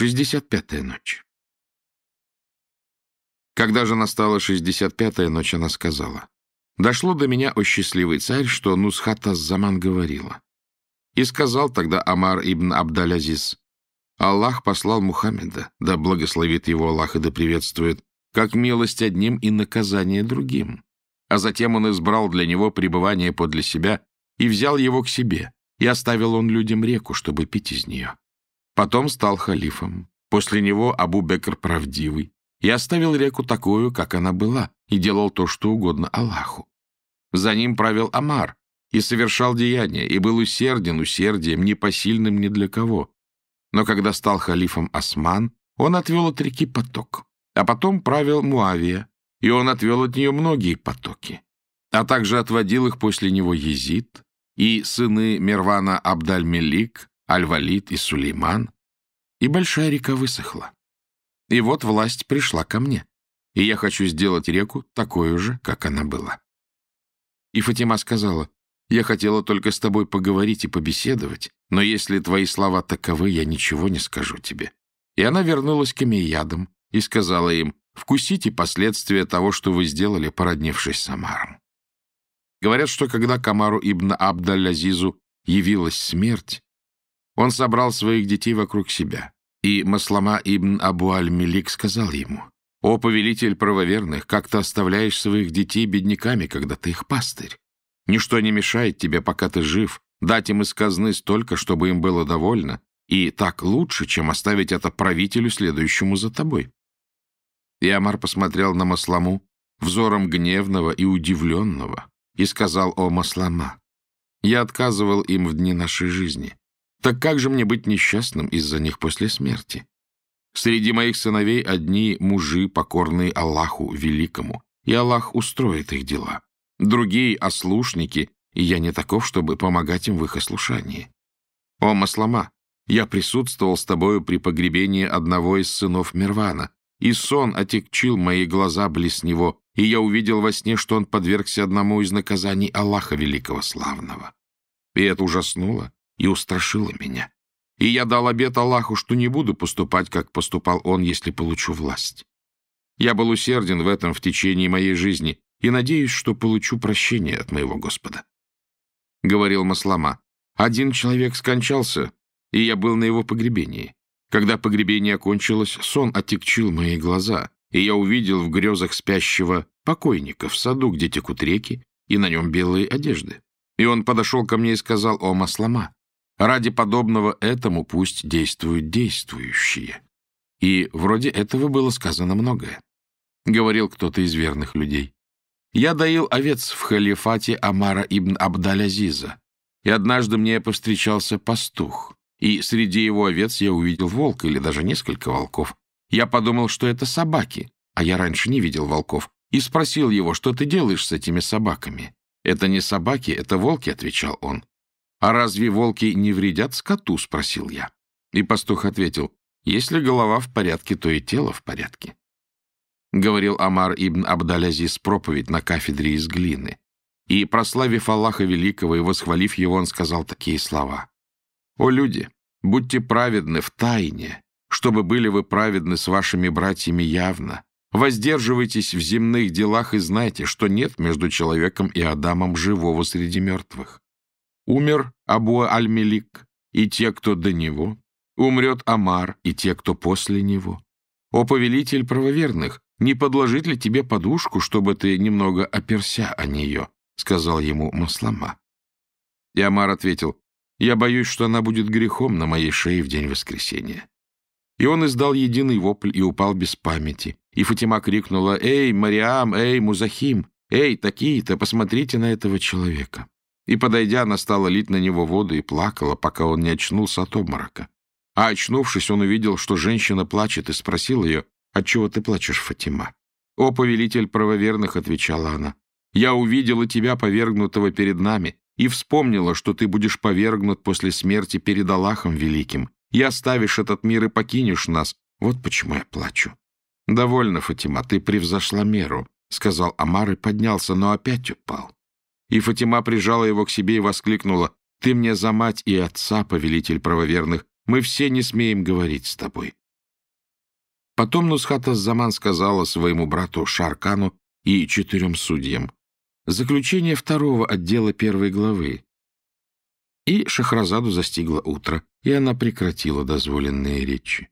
Шестьдесят пятая ночь. Когда же настала шестьдесят пятая ночь, она сказала, «Дошло до меня, о счастливый царь, что Нусхат Заман говорила». И сказал тогда Амар ибн Абдалязиз, «Аллах послал Мухаммеда, да благословит его Аллах и да приветствует, как милость одним и наказание другим. А затем он избрал для него пребывание подле себя и взял его к себе, и оставил он людям реку, чтобы пить из нее. Потом стал халифом. После него Абу-Бекр правдивый. И оставил реку такую, как она была, и делал то, что угодно Аллаху. За ним правил Амар, и совершал деяния, и был усерден усердием, непосильным ни для кого. Но когда стал халифом Осман, он отвел от реки поток. А потом правил Муавия, и он отвел от нее многие потоки. А также отводил их после него Езид, и сыны Мервана Абдаль-Мелик, Аль-Валид и Сулейман, и большая река высохла. И вот власть пришла ко мне, и я хочу сделать реку такой же, как она была. И Фатима сказала, я хотела только с тобой поговорить и побеседовать, но если твои слова таковы, я ничего не скажу тебе. И она вернулась к Амиядам и сказала им, вкусите последствия того, что вы сделали, породнившись с Амаром. Говорят, что когда Камару ибн Абдаль-Азизу явилась смерть, он собрал своих детей вокруг себя, и Маслама ибн Абу Аль-Мелик сказал ему, «О, повелитель правоверных, как ты оставляешь своих детей бедняками, когда ты их пастырь? Ничто не мешает тебе, пока ты жив, дать им из казны столько, чтобы им было довольно, и так лучше, чем оставить это правителю, следующему за тобой». И Амар посмотрел на Масламу взором гневного и удивленного и сказал, «О, Маслама, я отказывал им в дни нашей жизни». Так как же мне быть несчастным из-за них после смерти? Среди моих сыновей одни мужи, покорные Аллаху Великому, и Аллах устроит их дела. Другие — ослушники, и я не таков, чтобы помогать им в их ослушании. О, Маслама, я присутствовал с тобою при погребении одного из сынов Мирвана, и сон отекчил мои глаза близ него, и я увидел во сне, что он подвергся одному из наказаний Аллаха Великого Славного. И это ужаснуло и устрашила меня. И я дал обет Аллаху, что не буду поступать, как поступал он, если получу власть. Я был усерден в этом в течение моей жизни и надеюсь, что получу прощение от моего Господа. Говорил Маслама, один человек скончался, и я был на его погребении. Когда погребение окончилось, сон отекчил мои глаза, и я увидел в грезах спящего покойника в саду, где текут реки, и на нем белые одежды. И он подошел ко мне и сказал, «О, Маслама, Ради подобного этому пусть действуют действующие. И вроде этого было сказано многое. Говорил кто-то из верных людей. Я доил овец в халифате Амара ибн Абдалязиза, и однажды мне повстречался пастух, и среди его овец я увидел волка или даже несколько волков. Я подумал, что это собаки, а я раньше не видел волков, и спросил его, что ты делаешь с этими собаками. «Это не собаки, это волки», — отвечал он. «А разве волки не вредят скоту?» — спросил я. И пастух ответил, «Если голова в порядке, то и тело в порядке». Говорил Амар ибн Абдалязис проповедь на кафедре из глины. И, прославив Аллаха Великого и восхвалив его, он сказал такие слова. «О люди, будьте праведны в тайне, чтобы были вы праведны с вашими братьями явно. Воздерживайтесь в земных делах и знайте, что нет между человеком и Адамом живого среди мертвых. Умер Абу Аль-Мелик и те, кто до него. Умрет Амар и те, кто после него. О, повелитель правоверных, не подложить ли тебе подушку, чтобы ты немного оперся о нее? — сказал ему Маслама. И Амар ответил, я боюсь, что она будет грехом на моей шее в день воскресения. И он издал единый вопль и упал без памяти. И Фатима крикнула, «Эй, Мариам, эй, Музахим, эй, такие-то, посмотрите на этого человека». И, подойдя, она стала лить на него воду и плакала, пока он не очнулся от обморока. А очнувшись, он увидел, что женщина плачет, и спросил ее, «Отчего ты плачешь, Фатима?» «О, повелитель правоверных», — отвечала она, «я увидела тебя, повергнутого перед нами, и вспомнила, что ты будешь повергнут после смерти перед Аллахом Великим, и оставишь этот мир и покинешь нас. Вот почему я плачу». «Довольно, Фатима, ты превзошла меру», — сказал Амар и поднялся, но опять упал. И Фатима прижала его к себе и воскликнула, «Ты мне за мать и отца, повелитель правоверных, мы все не смеем говорить с тобой. Потом Нусхата Заман сказала своему брату Шаркану и четырем судьям заключение второго отдела первой главы. И Шахразаду застигло утро, и она прекратила дозволенные речи.